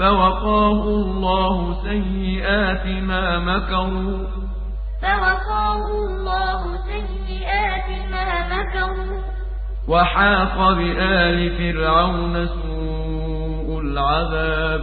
فوقاه الله سيئات ما مكروا. فوقاه الله سيئات ما مكروا. وحاق بآل فرعون سوء العذاب.